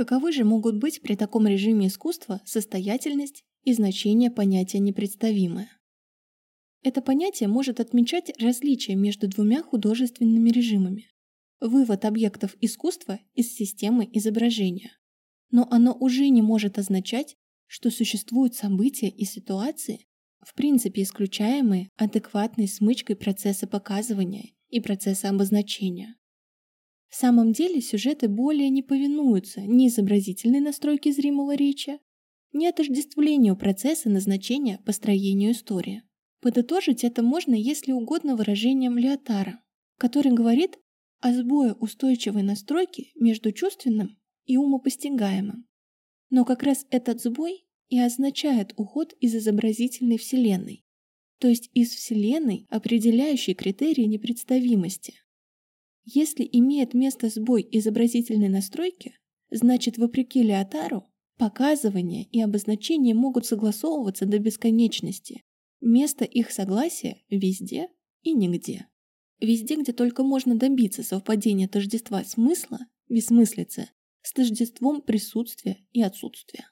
Каковы же могут быть при таком режиме искусства состоятельность и значение понятия непредставимое? Это понятие может отмечать различия между двумя художественными режимами. Вывод объектов искусства из системы изображения. Но оно уже не может означать, что существуют события и ситуации, в принципе исключаемые адекватной смычкой процесса показывания и процесса обозначения. В самом деле сюжеты более не повинуются ни изобразительной настройке зримого речи, ни отождествлению процесса назначения построению истории. Подытожить это можно, если угодно, выражением Леотара, который говорит о сбое устойчивой настройки между чувственным и умопостигаемым. Но как раз этот сбой и означает уход из изобразительной вселенной, то есть из вселенной, определяющей критерии непредставимости. Если имеет место сбой изобразительной настройки, значит, вопреки Леотару, показывание и обозначение могут согласовываться до бесконечности. Место их согласия везде и нигде. Везде, где только можно добиться совпадения тождества смысла, бессмыслицы, с тождеством присутствия и отсутствия.